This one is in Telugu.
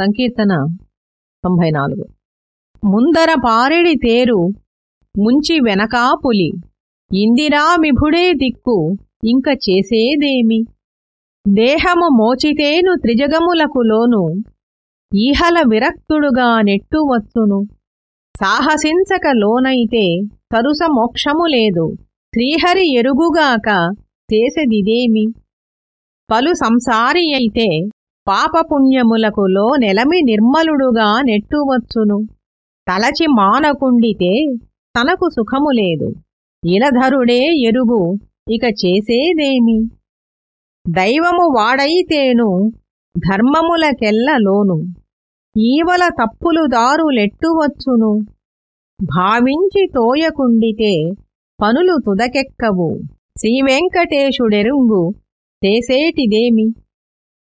సంకీర్తన తొంభై నాలుగు ముందర పారెడి తేరు ముంచి వెనకా పులి ఇందిరా మిభుడే దిక్కు ఇంక చేసేదేమి? దేహము మోచితేను త్రిజగములకు లోను ఈహల విరక్తుడుగా నెట్టువచ్చును సాహసించక లోనైతే తరుస మోక్షము లేదు శ్రీహరి ఎరుగుగాక చేసెదిదేమి? పలు సంసారి అయితే పాపపుణ్యములకు లో నెలమి నిర్మలుడుగా నెట్టువచ్చును. తలచి మానకుండితే తనకు సుఖము లేదు. ఇలధరుడే ఎరుగు ఇక చేసేదేమి? దైవము వాడైతేను ధర్మములకెల్లలోను ఈవల తప్పులు దారులెట్టువచ్చును భావించి తోయకుండితే పనులు తుదకెక్కవు. శ్రీవెంకటేశుడెరుంగు చేసేటిదేమి?